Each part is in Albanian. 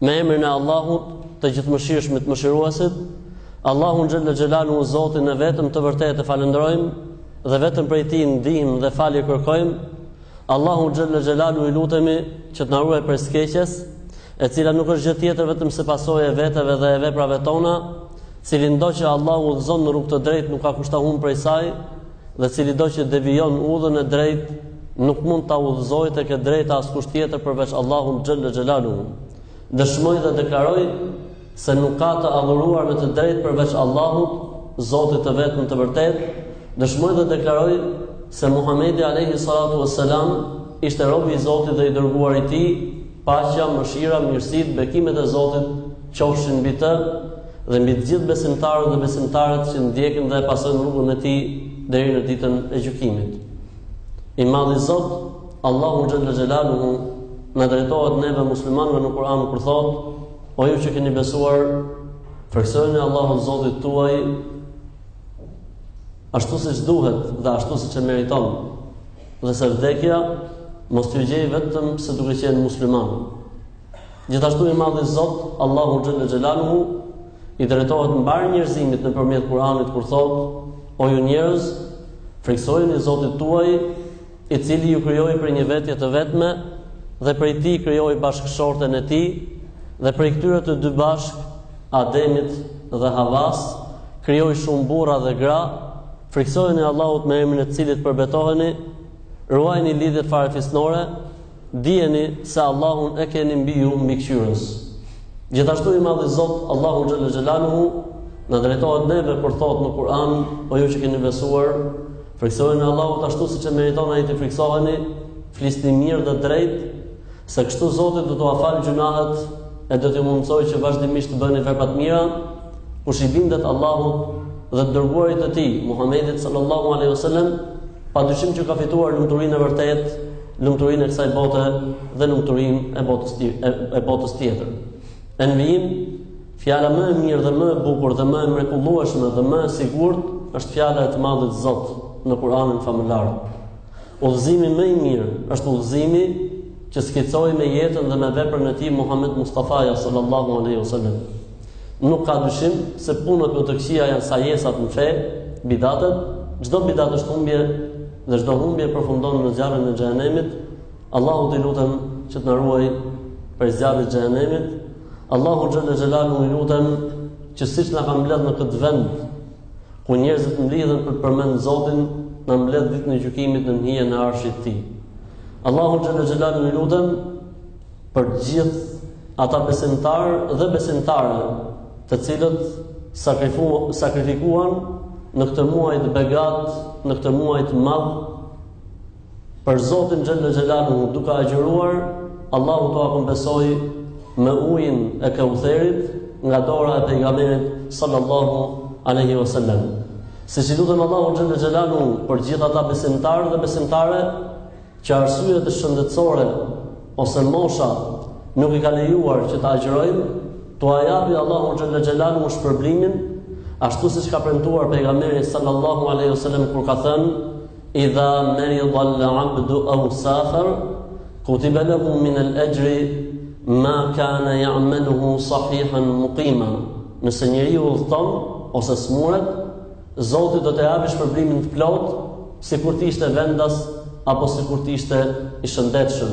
Me emrin e Allahut, të gjithëmëshirshmit, mëshiruesit, Allahun xhelle xhelaluhu Zotin e vetëm të vërtetë e falënderojmë dhe vetëm prej tij ndihmë dhe falje kërkojmë. Allahun xhelle xhelaluhu i lutemi që të na ruajë prej së keqes, e cila nuk është gjë tjetër vetëm se pasojë e veteve dhe e veprave tona, cilindo që Allahu udhëzon në rrugë të drejtë nuk ka kush ta humbë prej saj, Dhe cilido që devijon udhën e drejtë, nuk mund ta udhëzojë tek e drejta askush tjetër përveç Allahut xhelle xhelaluhu. Dëshmoj dhe deklaroj se nuk ka të adhuruar me të drejtë përveç Allahut, Zotit të vetëm të vërtetë. Dëshmoj dhe deklaroj se Muhamedi alayhi salatu vesselam ishte robi i Zotit dhe i dërguari i Tij, Paqja, mëshira, mirësitë, bekimet e Zotit qofshin mbi të dhe mbi të gjithë besimtarët dhe besimtaret që ndjekin dhe e pasojnë rrugën e Tij deri në ditën e gjykimit. I madhi Zot, Allahu xhelle xhelaluhu, na drejtohet neve muslimanëve në Kur'an kur thotë: O ju që keni besuar, frikësojeni Allahun Zotin tuaj ashtu siç duhet dhe ashtu siç e meriton. Dhe se vdekja mos t'ju gjejë vetëm se duke qenë muslimanë. Gjithashtu i madhi Zot, Allahu xhelle xhelaluhu, i drejtohet mbarë njerëzimit nëpërmjet Kur'anit kur thotë: O ju njerëz, frikësojeni Zotin tuaj, i cili ju krijoi prej një vetje të vetme dhe prej tij krijoi bashkëshorten e tij dhe prej këtyre të dy bashkë Ademit dhe Havës krijoi shumë burra dhe gra Frikësoheni Allahut me emrin e të cilit përbetoheni, ruajini lidhjet farefisnore, dijeni se Allahun e keni mbi ju mbikëqyrës. Gjithashtu i madhi Zot, Allahu xhelle xhelaluhu, na drejtohet neve kur thotë në Kur'an, o ju që keni besuar, frikësoheni Allahut ashtu siç e meriton ai t'i frikësoheni, flisni mirë dhe drejtë, Se kështu Zoti do t'ua falë gjynahet e do t'ju mundësojë që vazhdimisht të bëni vepra të mira, kush i bindet Allahut dhe të dërguarit të tij, Muhammedit sallallahu alejhi ue sel-lem, pa dyshim që ka fituar lumturinë e vërtetë, lumturinë e kësaj bote dhe lumturinë e botës, e botës tjetër. E në vijim, fjala më e mirë dhe më e bukur dhe më e mrekullueshme dhe më e sigurt është fjala e të madhit Zot në Kur'anin famëlartë. Udhëzimi më i mirë është udhëzimi që skicoi me jetën dhe me veprën e tij Muhammed Mustafaja sallallahu alaihi wasallam. Nuk ka dyshim se punët më të këqija janë sajesat në fe, bidatet, çdo bidat është humbje dhe çdo humbje përfundon në zjarrin e xhehenemit. Allahut i lutem që të na ruajë prej zjarrit të xhehenemit. Allahu xhelle xhelaluhu i lutem që siç na ka mbledh në këtë vend Kur njerëzit mblidhen për të përmend Zotin, na mbledh ditën e gjykimit nën hijen e Arshit të Tij. Allahun xhelle xhelaluhu e lutem për të gjithë ata besimtarë dhe besimtare, të cilët sakrifikuan në këtë muaj të begat, në këtë muaj të madh, Për Zotin xhelle xhelaluhu duke agjëruar, Allahu t'ua kompensojë me ujin e Keutherit nga dora e Pejgamberit sallallahu alejhi ve sellem. Siç i lutem Allahu xhelle xhelaluhu për gjithë ata besimtarë dhe besimtare që arsyet shëndetësore ose mosha nuk i ka lejuar që të agjërojnë, t'ua japi Allahu xhelle xhelaluhu shpërblimin, ashtu siç ka premtuar Pejgamberi sallallahu alejhi ve sellem kur ka thënë, Idha merida al-abdu aw safar kutiba lahu min al-ajri ma kana ya'maluhu sahihan muqima. Nëse njeriu udhëton ose smuret, Zoti do t'i japë shpërblimin të plotë, sikur të ishte vendas apo sikur të ishte i shëndetshëm.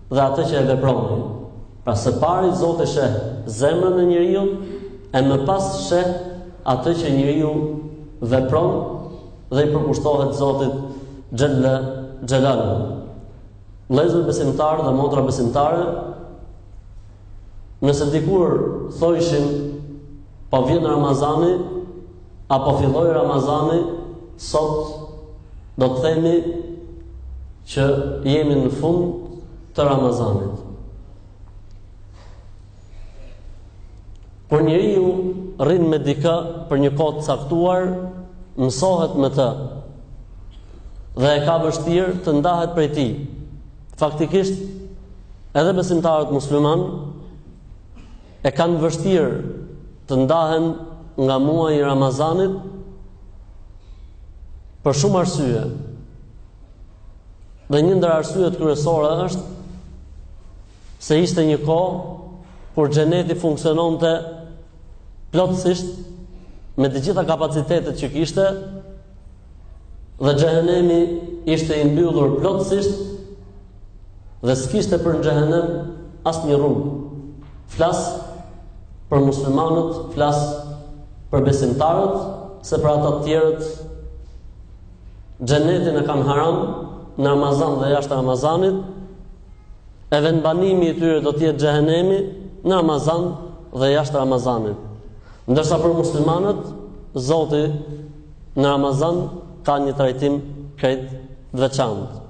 dhe atë që e veproni. Pra së pari Zoti sheh zemrën e njeriut e më pas sheh atë që njeriu vepron dhe i përkushtohet Zotit Xhelle Xhelaluhu. Vëllezër besimtarë dhe motra besimtare Nëse dikur thojshim po vjen Ramazani apo filloi Ramazani, sot do të themi që jemi në fund të Ramazanit. Kur njeriu rrin me dikë për një kohë të caktuar, mësohet me të dhe e ka vështirë të ndahet prej tij. Faktikisht, edhe besimtarët muslimanë e kanë vështirë të ndahen nga muaji i Ramazanit për shumë arsye. Dhe një ndër arsyet kryesore është se ishte një kohë kur xheneti funksiononte plotësisht me të gjitha kapacitetet që kishte Dhe xhehenemi ishte i mbyllur plotësisht dhe s'kishte për në xhehenem asnjë rrugë. Flas për muslimanët, flas për besimtarët, se për ata të tjerët xhenetin e kanë haram në Ramazan dhe jashtë Ramazanit, e vendbanimi i tyre do të jetë xhehenemi në Ramazan dhe jashtë Ramazanit. Ndërsa për muslimanët, Zoti në Ramazan ka një trajtim krejt të veçantë.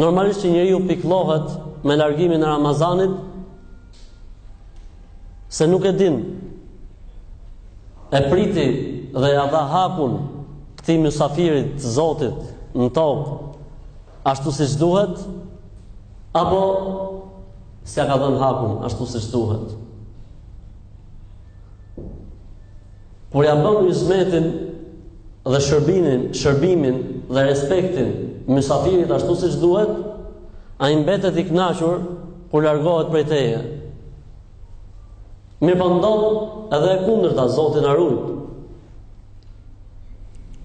Normalisht që njeriu pikëllohet me largimin e Ramazanit se nuk e din e priti dhe ja dha hakun këtij mysafirit të Zotit në tokë ashtu siç duhet apo s'ja ka dhënë hakun ashtu siç duhet. Kur ja bën hizmetin dhe shërbimin, shërbimin dhe respektin mysafirit ashtu siç duhet, ai mbetet i kënaqur kur largohet prej teje. Mirëpo ndodh edhe e kundërta, Zoti na rujt.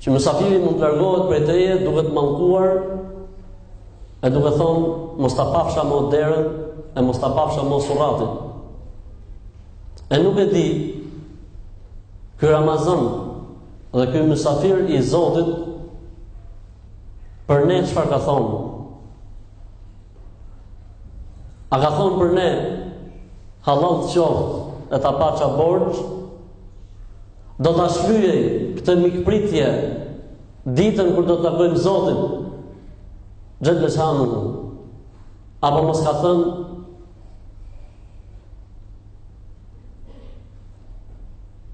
Që mysafiri mund të largohet prej teje duke të mallkuar e duke thonë mos ta pafsha më derën e mos ta pafsha më surratin. E nuk e di ky Ramazan dhe ky mysafir i Zotit për ne çfarë ka thonë. A ka thonë për ne halal të qoftë e ta paça borxh Do ta shpërblej këtë mikpritje ditën kur do ta takojmë Zotin. Xhel-le shanuhu. Apo mos ka thënë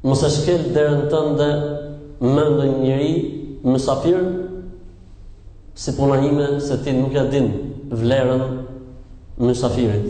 mos e shkeltë derën tënde më ndonjëri mysafir si puna ime se ti nuk ia din vlerën mysafirit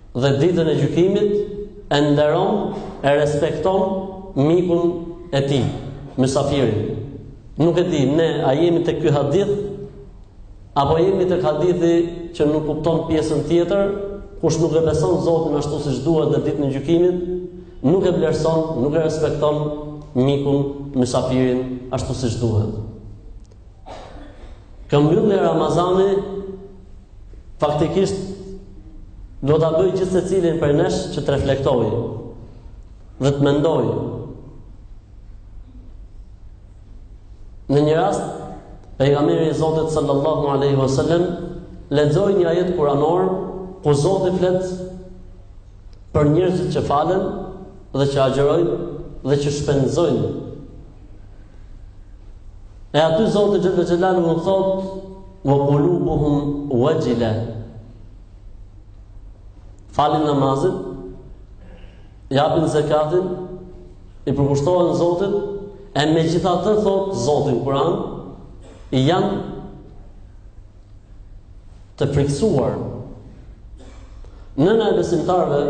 dhe ditën e gjykimit e nderon e respekton mikun e tij, mysafirin. Nuk e di ne a jemi tek ky hadith apo jemi tek hadithi që nënkupton pjesën tjetër, kush nuk e beson Zotin ashtu siç duhet dhe ditën e gjykimit, nuk e vlerëson, nuk e respekton mikun, mysafirin ashtu siç duhet. Kjo mbyllje Ramazani, faktikisht duhet ta bëjë gjithsecilin prej nesh që të reflektojë dhe të mendojë. Në një rast, Pejgamberi i Zotit sallallahu aleyhi vësallem, lexoi një ajet kuranor, ku Zoti flet për njerëzit që falen dhe që agjerojnë dhe që shpenzojnë E aty Zoti xhel-le xhelaluhu thotë, ve kulubuhum vexhile. Falin namazin, japin zekatin, i përkushtohen Zotit, e megjithatë thotë Zoti në Kuran, i janë të frikësuar. Nëna e besimtarëve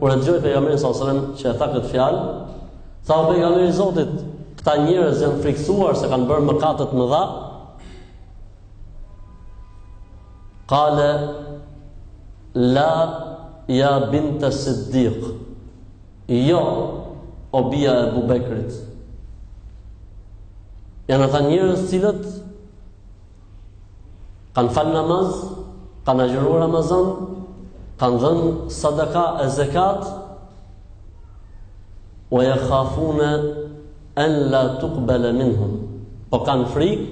kur e dëgjoi pejgamberin salallahu selem që e tha këtë fjalë, tha o pejgamberi i Zotit, këta njerëz janë frikësuar se kanë bërë mëkate të mëdha. Kale la ja binte siddik. Jo o bija e Ebu Bekrit. Janë ata njerëz të cilët Kanë falë namaz, kanë agjëruar Ramazan, kanë dhënë sadaka e zekat, ue jekhafune en la tukbele minhum, po kanë frikë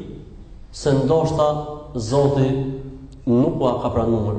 se ndoshta Zoti nuk ua ka pranuar.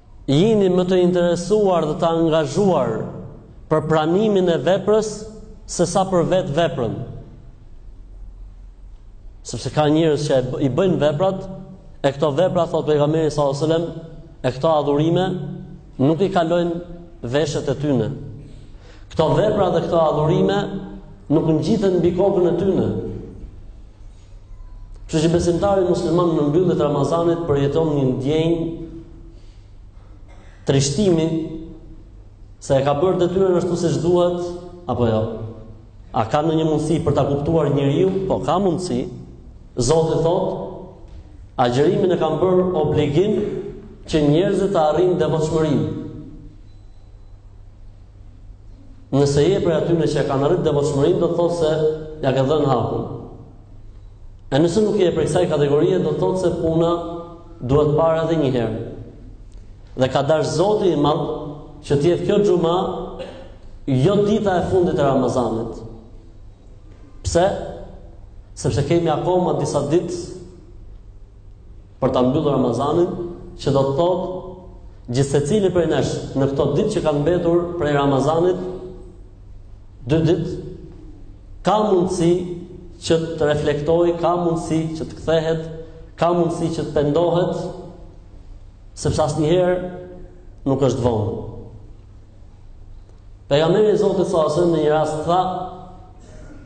jini më të interesuar dhe të angazhuar për pranimin e veprës sesa për vetë veprën. Sepse ka njerëz që i bëjnë veprat, e këto vepra thotë pejgamberi sallallahu alajhi wasallam, e këto adhurime nuk i kalojnë veshët e tyne. Këto vepra dhe këto adhurime nuk ngjiten mbi kokën e tyne. Kështu që besimtari musliman në mbyllje të Ramazanit përjeton një ndjenjë trishtimi se e ka bërë detyrën ashtu siç duhet apo jo. A ka ndonjë mundësi për ta kuptuar njeriu? Po ka mundësi. Zoti thotë, agjërimin e kam bërë obligim që njerëzit të arrijnë devotshmërinë. Nëse je prej atyre që e kanë arrit devotshmërinë, do të thotë se ia ke dhënë hakun. E nëse nuk je prej kësaj kategorie, do të thotë se puna duhet parë edhe një herë. Dhe ka dash Zoti i Madh që të jetë kjo xhuma jo dita e fundit e Ramazanit. Pse? Sepse kemi akoma disa ditë për ta mbyllur Ramazanin, që do të thotë gjithsecili prej nesh në këto ditë që kanë mbetur prej Ramazanit, dy ditë ka mundësi që të reflektojë, ka mundësi që të kthehet, ka mundësi që të pendohet, sepse asnjëherë nuk është vonë. Pejgamberi i Zotit s.a.s. në një rast tha,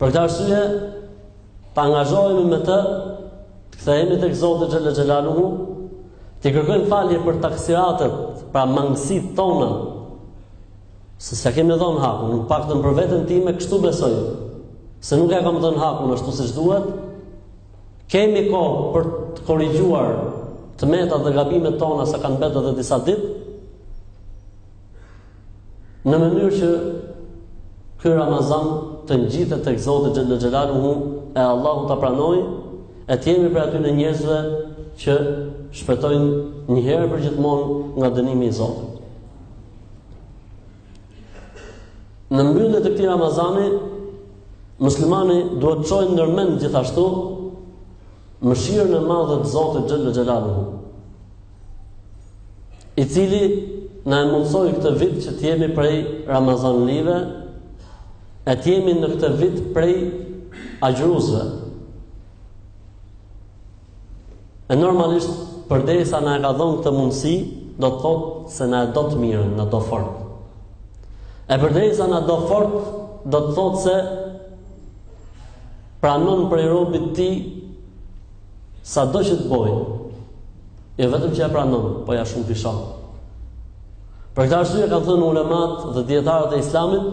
Për këtë arsye, të angazhohemi me të, të kthehemi tek Zoti xhel-le xhelaluhu, t'i kërkojmë falje për taksiratet, pra mangësitë tona. Se s'ia kemi dhënë hakun, nuk paktën për veten time kështu besoj. Se nuk ia kam dhënë hakun ashtu siç duhet. Kemi kohë për të korrigjuar të metat dhe gabimet tona sa kanë mbetur edhe disa ditë. Në mënyrë që ky Ramazan të ngjitet tek Zoti xhallal xhelaluhu e Allahu ta pranojë, e të jemi prej atyne njerëzve që shpëtojnë një herë përgjithmonë nga dënimi i Zotit. Në mbyllje të këtij Ramazani, muslimani duhet të çojë ndërmend gjithashtu mëshirën e madhe të Zotit xhallal xhelaluhu. i cili na e mundësoi këtë vit që të jemi prej ramazanlive, e të jemi në këtë vit prej agjëruesve. E normalisht, përderisa na e ka dhonë këtë mundësi, do të thotë se na e do të mirën, na do fort. E përderisa na do fort, do të thotë se pranon prej robit të tij Sado që të bojë, jo vetëm që e pranon, po ia shumëfishon. Për këtë arsye kanë thënë ulematë dhe dijetarët e islamit,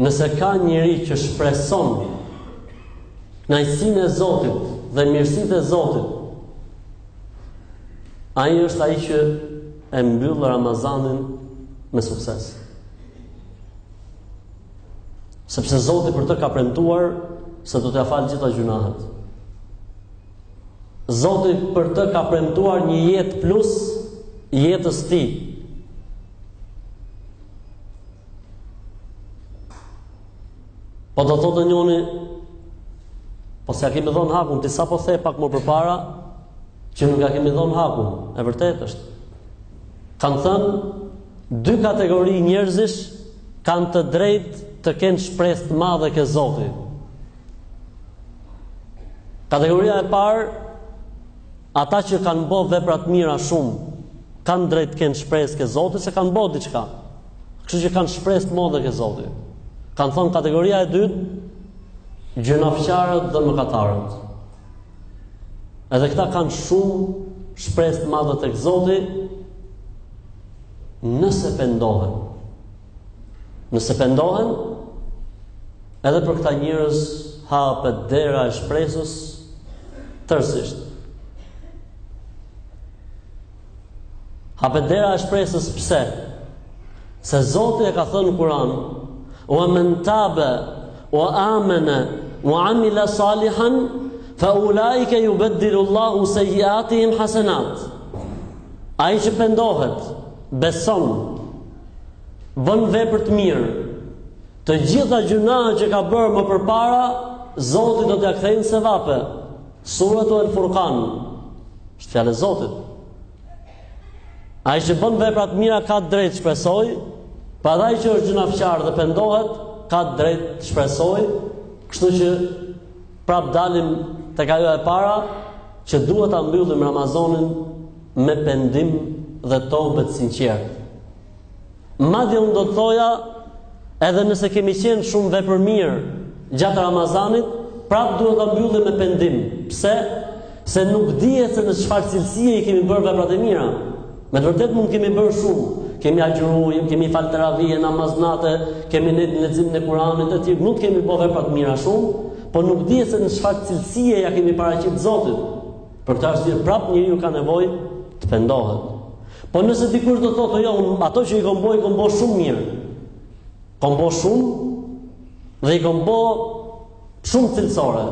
nëse ka njeri që shpreson kënaqësinë e Zotit dhe mirësitë e Zotit, ai është ai që e mbyll Ramazanin me sukses. Sepse Zoti për të ka premtuar se do t'ia falë gjitha gjynahet. Zoti për të ka premtuar një jetë plus jetës tij. Po do thotë njëri, po s'ia kemi dhon hakun, ti sapo the pak më përpara që nuk ia kemi dhon hakun. E vërtetë është. Kanë thënë, dy kategori njerëzish kanë të drejtë të kenë shpresë të madhe ke Zoti. Kategoria e parë, ata që kanë bo vepra të mira shumë, kanë drejtë të kenë shpresë ke Zoti se kanë bo diçka. Kështu që kanë shpresë të madhe ke Zoti. Kanë thënë kategoria e dytë, gjynafqarët dhe mëkatarët. Edhe këta kanë shumë shpresë të madhe tek Zoti nëse pendohen. Nëse pendohen, edhe për këta njerëz hapet dera e shpresës tërësisht. Hapet dera e shpresës pse? Se Zoti e ka thënë në Kur'an, "Wa man taba wa amana wa amila salihan fa ulaika yubaddilu Allahu sayyi'atihim hasanat." Ai që pendohet, beson, bën vepër të mirë, të gjitha gjynahet që ka bërë më përpara, Zoti do t'ia kthejë në sevape, Suratu El Furkan është fjalë e Zotit. Ai që bën vepra të mira ka të drejtë të shpresoj, po dhe ai që është gjunahqar dhe pendohet ka të drejtë të shpresoj, kështu që prap dalim tek ajo e para që duhet ta mbyllim Ramazanin me pendim dhe tobe të sinqertë. Madje unë do të thoja, edhe nëse kemi qenë shumë vepërmirë gjatë Ramazanit, prapë duhet ta mbyllim me pendim. Pse? Se nuk dihet se në çfarë cilësie i kemi bërë veprat e mira. Me të vërtetë mund të kemi bërë shumë, kemi agjëruar, kemi fal teravi, namaz nate, kemi net leximin e Kur'anit e tjerë, mund të kemi bërë vepra të mira shumë, por nuk dihet se në çfarë cilësie ia kemi paraqitur Zotit. Për këtë arsye prap njeriu ka nevojë të pendohet. Po nëse dikush do të thotë jo, ato që i kom bo, i kom bo shumë mirë. Kom bo shumë dhe i kom bo shumë cilësore.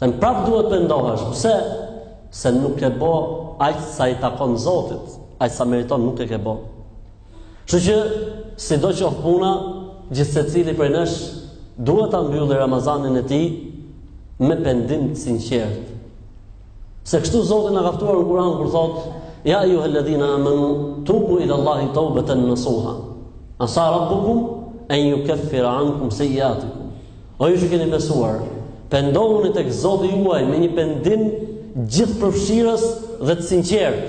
Themi prapë duhet të pendohesh, pse? Se nuk ke bo aq sa i takon Zotit, aqë sa meriton nuk e ke bo. Kështu që, sido qoftë puna, gjithsecili prej nesh, duhet ta mbyllë Ramazanin e tij me pendim të sinqertë. Se kështu Zoti na ka ftuar në Kur'an kur thotë, Ja ejjuhelledhine amenu, tubu ilallahi teubeten nesuha. Asa rabbukum, en jukeffira ankum sejjiatikum. O ju që keni besuar, pendohuni tek Zoti juaj me një pendim gjithëpërfshirës dhe të sinqertë.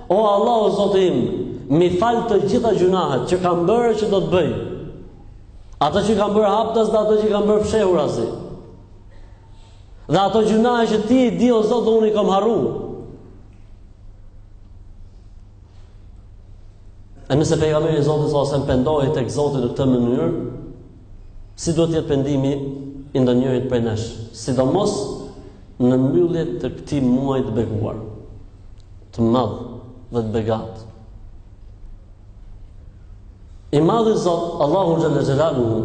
O Allah o Zoti im, m'i fal të gjitha gjunahet që kam bërë e që do të bëj. Ato që kam bërë haptas dhe ato që i kam bërë fshehurazi. Dhe ato gjunahe që ti i di o Zot dhe unë i kam harru. E nëse pejgamberi i Zotit salallahu alejhi ue selem pendohej tek Zoti në këtë mënyrë, Si duhet të jetë pendimi i ndonjërit prej nesh, sidomos në mbyllje të këtij muaji të bekuar, të madh dhe të begatë. I madhi Zot, Allahu Xhele Xhelaluhu,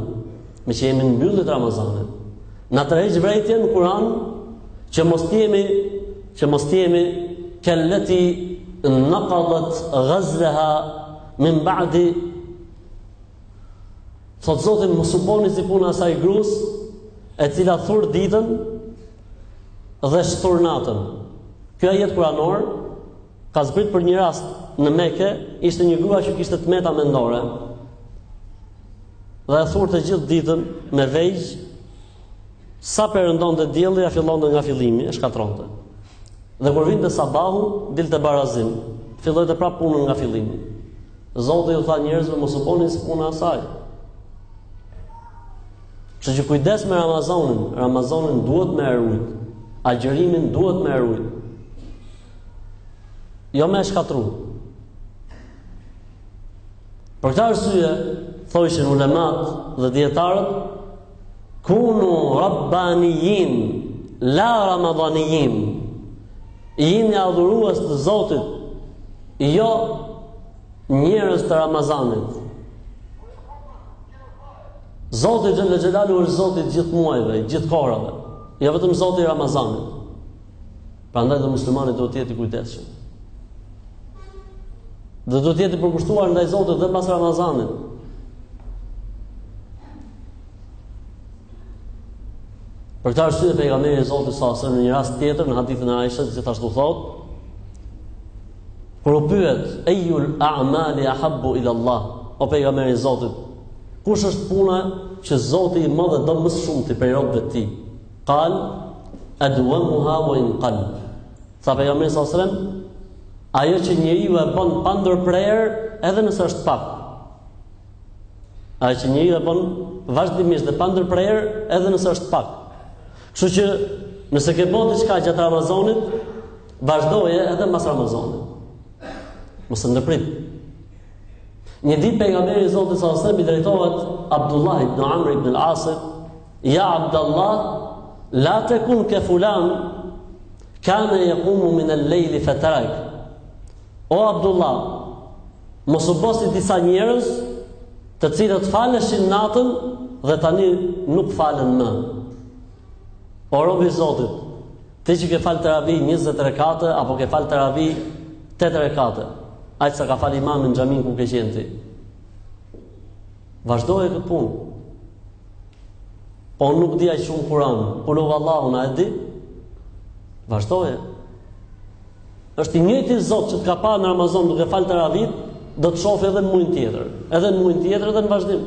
meqë jemi në mbyllje të Ramazanit, na tërheq vërejtjen në Kuran, që mos të jemi, që mos të jemi, kelleti nekadat gazleha, min ba'di Thotë Zoti mos u boni si puna asaj grus, e cila thur ditën dhe shthur natën. Ky ajet kuranor ka zbrit për një rast në Mekë, ishte një grua që kishte të meta mendore. Dhe e thurte gjithë ditën me vegjë, sa perëndonte dielli ia fillonte nga fillimi, e shkatrronte. Dhe kur vinte sabahu, dilte barazim, fillojte prap punën nga fillimi. Zoti u tha njerëzve mos u bëni si puna e saj. Që që kujdes me Ramazanin, Ramazanin duhet me e rujt, agjërimin duhet me e rujt, jo me e shkatrru. Për këtë arsye, thojshin ulemat dhe dijetarët, Kunu rabbanijin, la ramadanijin. Jini adhurues të Zotit, jo njerëz të Ramazanit. Zoti xhel-le xhelaluhu është Zoti i gjithë muajve, gjithë kohërave, jo vetëm Zoti i Ramazanit. Prandaj dhe muslimani duhet të jetë i kujdesshëm. Dhe duhet të jetë i përkushtuar ndaj Zotit dhe pas Ramazanit. Për këtë arsye pejgamberi i Zotit sa në një rast tjetër në hadithin e Aishës gjithashtu thotë kur u pyet, "Ejul a'mali ahabbu ila Allah?" O pejgamberi i Zotit, kush është puna që Zoti i Madh e do më shumë ti prej robve tij? Qal adwamuha wa in qal. Tha pejgamberi sa selam, ajo që njeriu e bën pa ndërprerë, edhe nëse është pak. Ajo që njeriu e bën vazhdimisht dhe pa ndërprerë, edhe nëse është pak. Kështu që nëse ke bo diçka gjatë Ramazanit, vazhdoje edhe pas Ramazanit. Mos e ndërprit. Një ditë pejgamberi i Zotit sa selam i drejtohet Abdullah ibn Amr ibn al-As, "Ya Abdullah, la takun ka fulan kana yaqumu min al-layl fatarak." O Abdullah, mos u bo si disa njerëz të cilët faleshin natën dhe tani nuk falen më. O rob i Zotit, ti që ke fal teravih 20 rekate apo ke fal teravih 8 rekate, aq sa ka fal imami në xhamin ku ke qenë ti. Vazhdoje këtë punë. Po nuk di aq shumë Kur'an, Kul huvallahun a e di? Vazhdoje. Është i njëjti Zot që të ka pa në Ramazan duke fal teravih, do të shofi edhe në muin tjetër, edhe në muin tjetër edhe në vazhdim.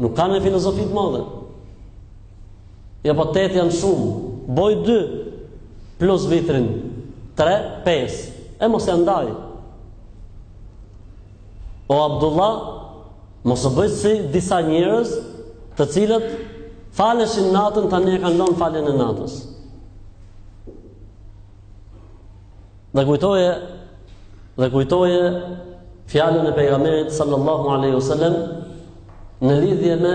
Nuk ka një filozofi të madhe. Jo po tetë janë shumë. Boj dy plus vitrin. Tre, pes. E mos e ndaj. O Abdullah, mos u bëj si disa njerëz të cilët faleshin natën tani e kanë lon faljen e natës. Dhe kujtoje, dhe kujtoje fjalën e pejgamberit sallallahu alejhi ue sel-lem në lidhje me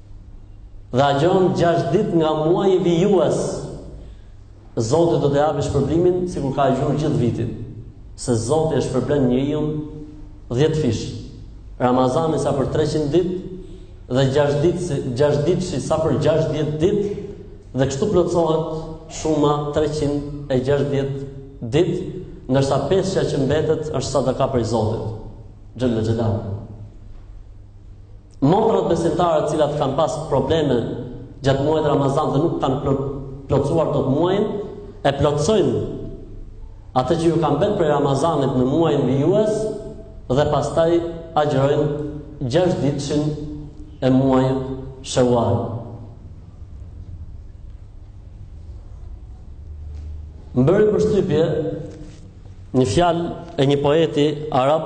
Dhe agjon gjashtë ditë nga muaj i vijues. Zoti do të japë shpërblimin sikur ka agjëru gjithë vitin. Se Zoti e shpërblen njeriun 10 fish. Ramazani sa për 300 ditë dhe 6 ditë si 6 ditë si sa për 60 ditë dhe kështu plotësohet shuma 360 ditë, ndërsa pesa që mbetet është sadaka prej Zotit. Xhel-le xhelaluhu. Motrat besimtare të cilat kanë pas probleme gjatë muajit Ramazan dhe nuk kanë plotësuar dot muajin, e plotësojnë atë që ju kanë mbet prej Ramazanit në muajin vijues dhe pastaj agjërojnë 6 ditëshin e muajit Sheval. Më bëri përshtypje një fjalë e një poeti arab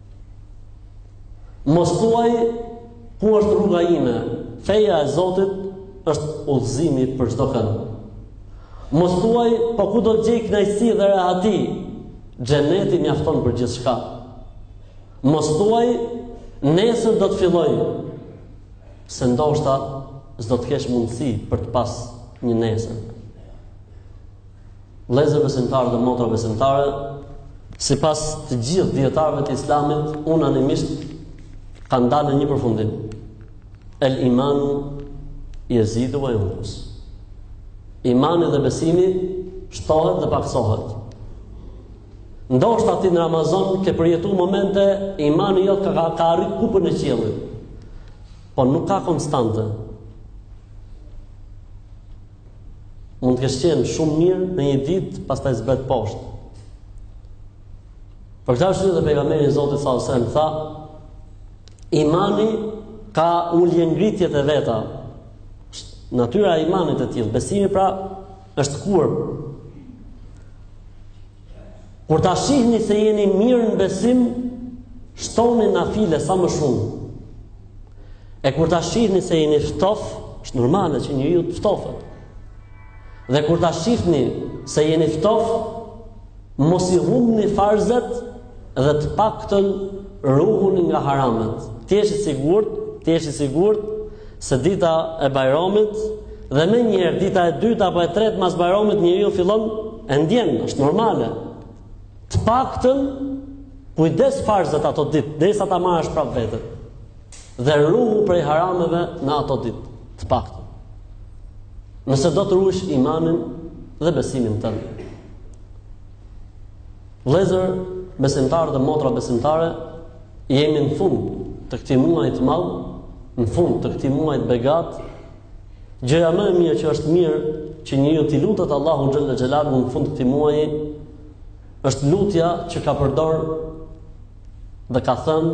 Mos thuaj ku është rruga ime. Feja e Zotit është udhëzimi për çdo kënd. Mos thuaj po ku do të gjej kënaqësi dhe rehati. Xheneti mjafton për gjithçka. Mos thuaj nesër do të filloj se ndoshta s'do të kesh mundësi për të pas një nesër. Vëllezër besimtarë dhe motra besimtare, sipas të gjithë dijetarëve të Islamit, unanimisht kanë dalë në një përfundim. El imanu yazidu wa yanqus. Imani dhe besimi shtohet dhe pakësohet. Ndoshta ti në Ramazan ke përjetu momente imani jot ka, ka arrit kupën e qiellit. Po nuk ka konstante. Mund të kesh qenë shumë mirë në një ditë, pastaj zbret poshtë. Për këtë arsye dhe pejgamberi i Zotit salallahu alejhi ue selem tha, imani ka ulje ngritjet e veta. Natyra e imanit e tillë, besimi pra është kurbë. Kur ta shihni se jeni mirë në besim, shtoni nafile sa më shumë. E kur ta shihni se jeni ftof, është normale që njeriu të ftofet. Dhe kur ta shihni se jeni ftof, mos i humbni farzet dhe të paktën ruhuni nga haramet. Të jesh i sigurt, të jesh i sigurt, se dita e Bajramit dhe menjëherë dita e dytë apo e tretë mas Bajramit njeriu fillon e ndjen, është normale. Të paktën kujdes farzat ato ditë, derisa ta marrësh prap veten. Dhe ruhu prej harameve në ato ditë, të paktën. Nëse do të ruash imanin dhe besimin tënd. Vëllezër besimtarë dhe motra besimtare, jemi në fund të këtij muaji të madh, në fund të këtij muaji të begat. Gjëja më e mirë që është mirë që njeriu t'i lutet Allahut xhelle xhelaluhu në fund të këtij muaji është lutja që ka përdor dhe ka thënë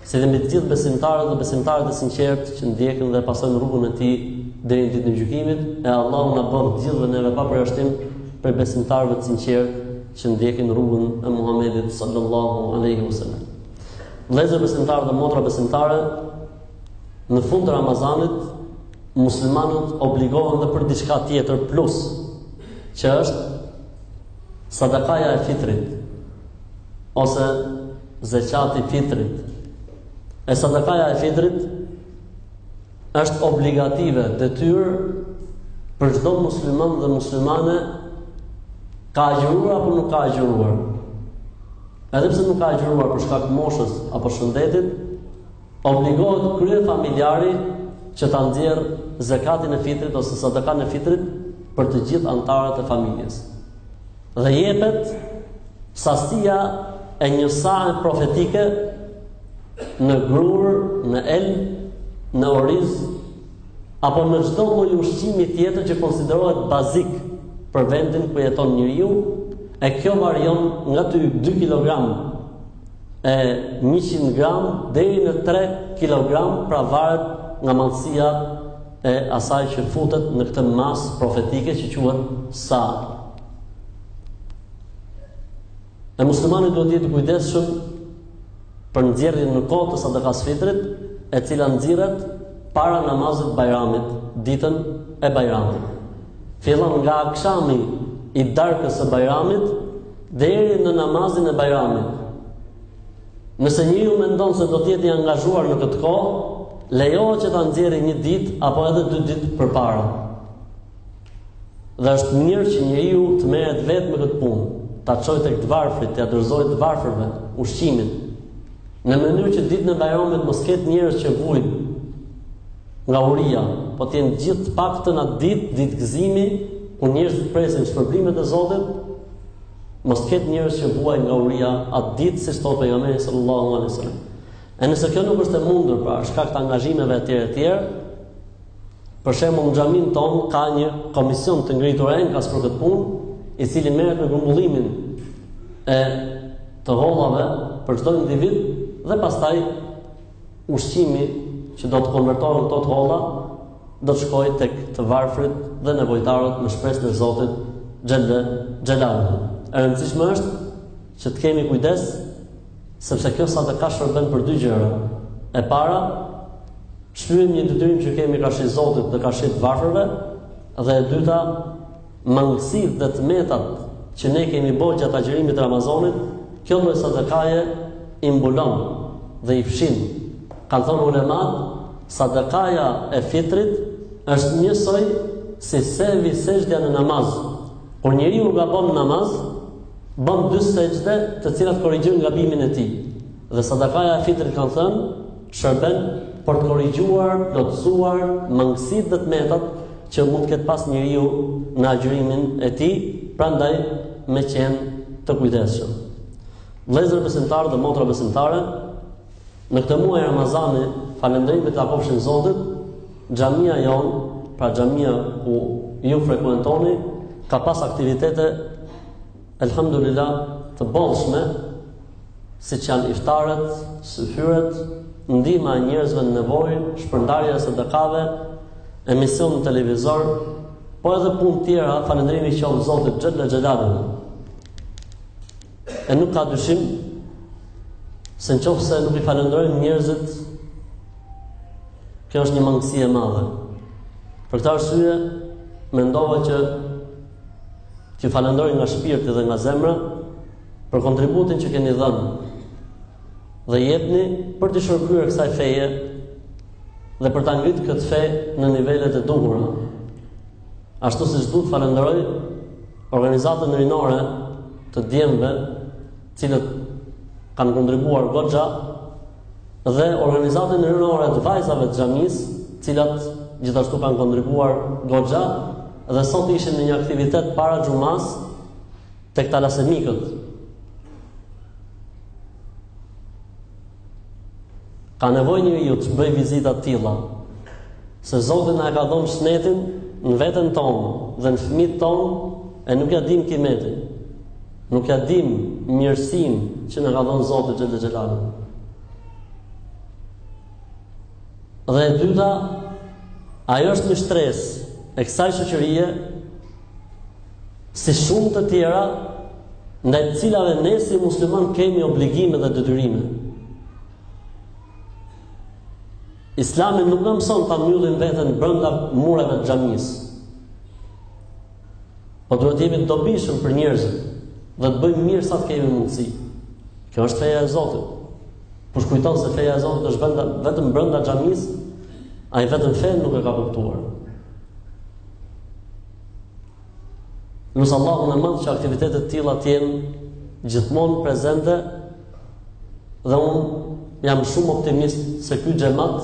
si dhe mbi të gjithë besimtarët dhe besimtaret e sinqerta që ndjekin dhe pasojnë rrugën e tij deri në ditën e gjykimit, e Allahu na bëftë të gjithëve neve pa përjashtim prej besimtarëve të sinqertë që ndjekin rrugën e Muhamedit sallallahu alaihi wasallam. Vëllezër besimtarë dhe motra besimtare, në fund të Ramazanit muslimanët obligohen dhe për diçka tjetër plus, që është Sadakaja e fitrit ose zeqati i fitrit. E sadakaja e fitrit është obligative detyrë për çdo musliman dhe muslimane ka agjëruar apo nuk ka agjëruar. Edhe pse nuk ka agjëruar për shkak të moshës apo shëndetit, Obligohet kryefamiljari që ta nxjerrë zekatin e fitrit ose sadakanë e fitrit për të gjithë anëtarët e familjes. Dhe jepet sasia e një sahe profetike në grurë, në elb, në oriz, apo në çdo lloj ushqimi tjetër që konsiderohet bazik për vendin ku jeton njeriu, e kjo varion nga aty 2 kg e 100 gram deri në 3 kilogram pra varet nga madhësia e asaj që futet në këtë masë profetike që quhet sa. E muslimani duhet të jetë i kujdesshëm për nxjerrjen në kohë të sadakasë së fitrit, e cila nxirret para namazit të Bajramit, ditën e Bajramit. Fillon nga akshami i darkës së Bajramit Deri në namazin e Bajramit. Nëse njeriu mendon se do të jetë i angazhuar në këtë kohë, lejohet që ta nxjerrë një ditë apo edhe dy ditë përpara. Dhe është mirë që njeriu të merret vetë me këtë punë, ta çojë tek të varfrit, t'ua dorëzojë të varfërve ushqimin. Në mënyrë që ditën e Bajramit mos ketë njerëz që vuajnë, Nga uria, po të jenë të gjithë të paktën atë ditë, ditë gëzimi, ku njerëzit presin shpërblimet e Zotit, mos të ketë njerëz që vuajnë nga uria atë ditë, siç thotë pejgamberi sallallahu alaihi wasallam. E nëse kjo nuk është e mundur për shkak të angazhimeve e tjera e tjera, për shembull në xhaminë tonë ka një komision të ngritur enkas për këtë punë, i cili merret me grumbullimin e të hollave për çdo individ dhe pastaj Ushqimi që do të konvertohen këto të holla do të shkojë tek të varfrit dhe nevojtarët me shpresën e Zotit xhel-le xhelaluhu. E rëndësishme është që të kemi kujdes sepse kjo sadaka shërben për dy gjëra. E para, shlyejmë një detyrim që kemi karshi Zotit dhe karshi të varfërve, dhe e dyta, mangësitë dhe të metat që ne kemi bërë gjatë agjërimit të Ramazanit, kjo lloj sadakaje i mbulon dhe i fshin. Kanë thënë ulemat, sadakaja e fitrit është njësoj si sehvi sexhdja në namaz. Kur njeriu gabon në namaz, bën dy sexhde të cilat korrigjojnë gabimin e tij. Dhe sadakaja e fitrit kanë thënë, shërben për të korrigjuar, plotësuar mangësitë dhe të metat që mund të ketë pas njeriu në agjërimin e tij, prandaj me qenë të kujdesshëm. Vëllezër besimtarë dhe motra besimtare, në këtë muaj Ramazani, falënderimet i takofshin Zotit, xhamia jonë, pra xhamia ku ju frekuentoni, ka pas aktivitete Elhamdulilah të bollshme siç janë iftaret, syfyret, ndihma e njerëzve në nevojë, shpërndarja e sadakave, emision në televizor, po edhe punë të tjera, falënderimi i qoftë Zotit xhel-le xhelaluhu. E nuk ka dyshim se në qoftë se nuk i falënderojmë njerëzit, kjo është një mangësi e madhe. Për këtë arsye mendova që T'ju falënderoj nga shpirti dhe nga zemra për kontributin që keni dhënë dhe jepni për t'i shërbyer kësaj feje dhe për ta ngrit këtë fe në nivelet e duhura. Ashtu siç dua të falënderoj organizatën rinore të djemve, të cilët kanë kontribuar goxha dhe organizatën rinore të vajzave të xhamisë, të cilat gjithashtu kanë kontribuar goxha dhe sot ishin në një aktivitet para xhumasë tek talasemikët. Ka nevojë njeriu të bëjë vizita të tilla, se Zoti na e ka dhënë shnetin në veten tonë dhe në fëmijët tonë e nuk ia dimë kimetin. Nuk ia dimë mirësinë që na ka dhënë Zoti xhel-le xhelaluhu. Dhe e dyta, ajo është një shtresë e kësaj shoqërie si shumë të tjera ndaj të cilave ne si muslimanë kemi obligime dhe detyrime. Islami nuk na mëson ta mbyllim veten brenda mureve të xhamisë. Po duhet të jemi të dobishëm për njerëzit dhe të bëjmë mirë sa të kemi mundësi. Kjo është feja e Zotit. Kush kujton se feja e Zotit është vetëm brenda xhamisë, ai vetëm fenë nuk e ka kuptuar. Lus Allahun e madh që aktivitete të tilla të jenë gjithmonë prezente dhe unë jam shumë optimist se ky xhemat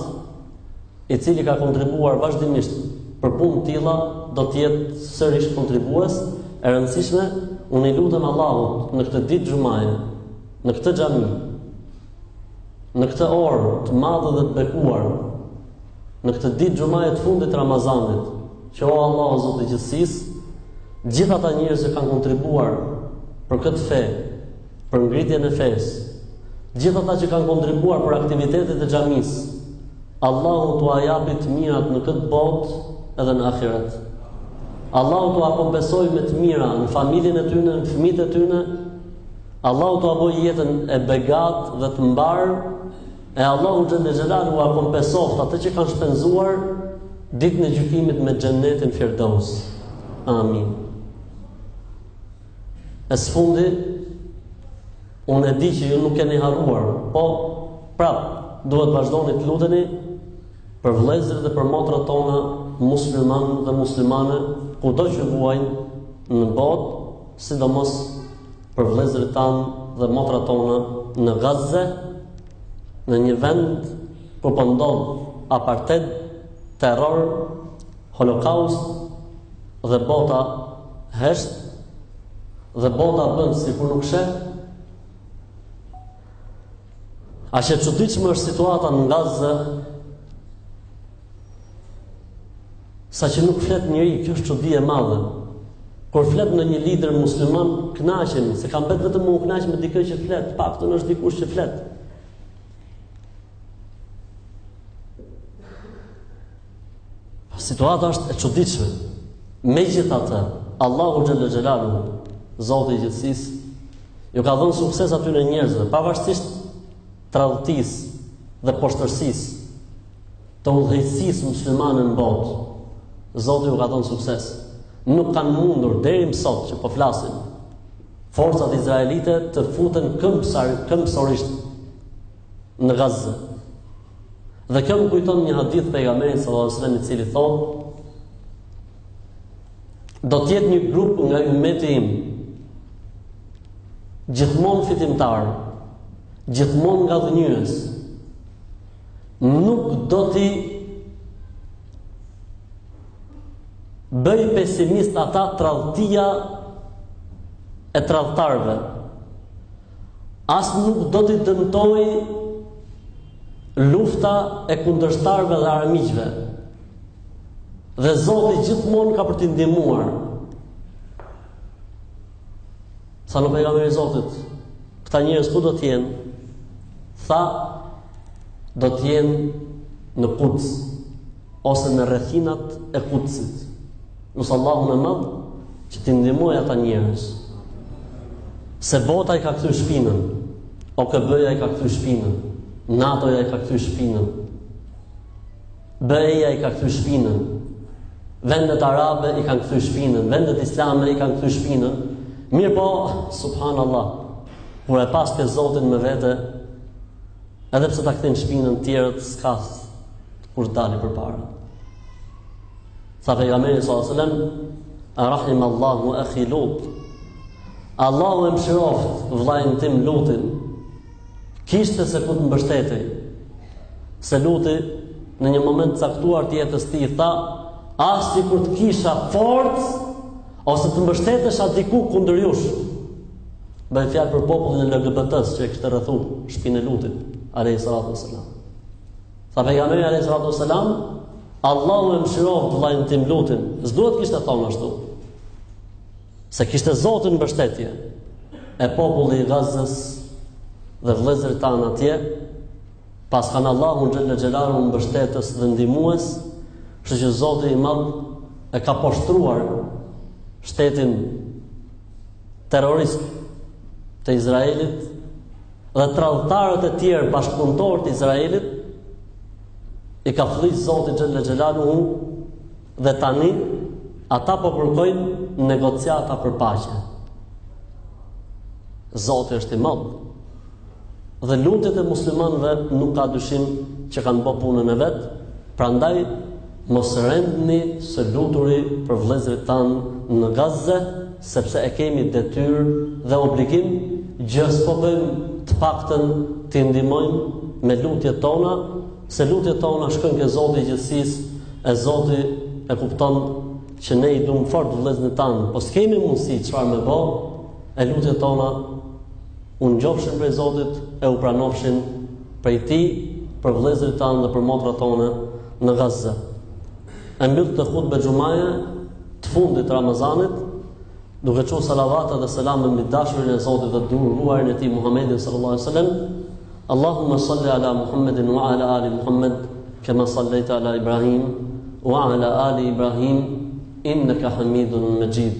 i cili ka kontribuar vazhdimisht për punë të tilla, do të jetë sërish kontribues i rëndësishëm. Unë i lutem Allahut në këtë ditë xhumaje, në këtë xhami, në këtë orë të madhe dhe të bekuar, në këtë ditë xhumaje të fundit të Ramazanit, që o Allahu Zoti i gjithësisë, të gjithë ata njerëz që kanë kontribuar për këtë fe, për ngritjen e fesë. Të gjithë ata që kanë kontribuar për aktivitetet e xhamisë, Allahu t'ua japë të mirat në këtë botë edhe në ahiret. Allahu t'ua kompensojë me të mira në familjen e tyre, në fëmijët e tyre. Allahu t'ua bëjë jetën e begatë dhe të mbarë. E Allahu xhele xhelaluhu ua kompensoftë atë që kanë shpenzuar ditën e gjykimit me xhenetin Firdaus. Amin. E së fundi, unë e di që ju nuk keni harruar, po prap duhet të vazhdoni të luteni për vëllezërit dhe për motrat tona muslimanë dhe muslimane kudo që vuajnë në botë, sidomos për vëllezërit tanë dhe motrat tona në Gazë, në një vend ku po ndodh apartheid, terror, Holokaust dhe bota hesht dhe bota bën sikur nuk sheh. Aq e çuditshme është situata në Gazë, saqë nuk flet njeri, kjo është çudi e madhe. Kur flet ndonjë lider musliman, kënaqemi, se ka mbet vetëm me u knaq me dikë që flet, të paktën është dikush që flet. Situata është e çuditshme. Megjithatë, Allahu xhele xhelaluhu, Zoti i gjithësisë, ju ka dhënë sukses atyne njerëzve, pavarësisht tradhtisë dhe poshtërsisë të udhëheqësisë muslimane në botë. Zoti ju ka dhënë sukses. Nuk kanë mundur deri më sot që po flasim forcat izraelite të futen këmbësorisht në Gazë. Dhe kjo më kujton një hadith të pejgamberit sallallahu alajhi wasallam i cili thotë do të jetë një grup nga ummeti im gjithmonë fitimtar, gjithmonë ngadhënjyes. Nuk do t'i bëjë pesimistë ata tradhtia e tradhtarëve. As nuk do t'i dëmtojë lufta e kundërshtarëve dhe armiqve. Dhe Zoti gjithmonë ka për t'i ndihmuar. Thanë o pejgamber i Zotit, këta njerëz ku do t'jenë, tha do t'jenë në Kuds, ose në rrethinat e Kudsit. Lus Allahun e madh që t'i ndihmojë ata njerëz. Se bota i ka kthy shpinën, OKB-ja i ka kthy shpinën, NATO-ja i ka kthy shpinën, BE-ja i ka kthy shpinën, vendet arabe i kanë kthy shpinën, vendet islame i kanë kthy shpinën, mirëpo, subhanallah, kur e paske Zotin me vete, edhe pse ta kthejnë shpinën tjerët, s'ka kush të dali përpara. Tha pejgamberi sallallahu alajhi wasallam, "Rahim Allahu akhi Lut." Allahu e mëshiroftë vëllain tim Lutin. Kishte se ku të mbështetej. Se Luti në një moment të caktuar të jetës tij tha, "Ah sikur të kisha forcë ose të mbështetesha diku kundër jush." Bëhet fjalë për popullin e LGBT-s që e kishte rrethu shpinë e Lutit, alayhi salatu wasalam. Tha pejgamberi alayhi salatu wasalam, Allahu e mëshiroftë vëllain tim Lutin. S'duhet kishte thonë ashtu. Se kishte Zotin mbështetje. E populli i Gazës dhe vëllezërit tanë atje paskan Allahu xhele xhelaluhu mbështetës dhe ndihmues, kështu që Zoti i Madh e ka poshtruar shtetin terrorist të Izraelit dhe tradhëtarët e tjerë bashkëpunëtorë të Izraelit i ka flliq Zoti Xhella Xhelaluhu dhe tani ata po kërkojnë negociata për paqe. Zoti është i madh. Dhe lutjet e muslimanëve nuk ka dyshim që kanë bo punën e vet, prandaj Mos reshtni së luturi për vëllezërit tanë në Gaza, sepse e kemi detyrë dhe obligim, gjë s'po bëjmë, të paktën t'i ndihmojmë me lutjet tona, se lutjet tona shkojnë ke Zoti i gjithësisë e Zoti e kupton që ne i duam fort vëllezërit tanë, po s'kemi mundësi çfarë me bo, e lutjet tona U ngjofshin prej Zotit e u pranofshin prej Tij për vëllezërit tanë dhe për motrat tona në Gaza. E mbyll këtë hutbë xhumaje të fundit të Ramazanit duke çuar salavate dhe selame mbi të dashurin e Zotit dhe të dërguarin e Tij Muhammedin sallallahu alaihi wasallam. Allahumma salli ala Muhammedin wa ala ali Muhammed kama sallaita ala Ibrahim wa ala ali Ibrahim innaka Hamidun Majid.